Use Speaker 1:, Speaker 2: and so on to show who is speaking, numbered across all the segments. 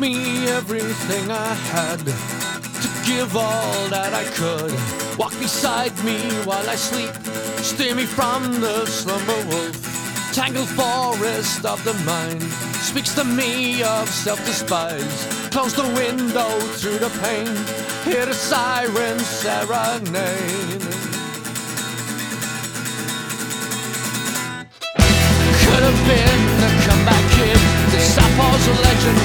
Speaker 1: me everything I had to give all that I could. Walk beside me while I sleep, steer me from the slumber wolf. Tangled forest of the mind speaks to me of self despise. Close the window through the pane, hear the siren serenade. Could have been a comeback kid. The Southpaw's a legend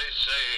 Speaker 1: They say.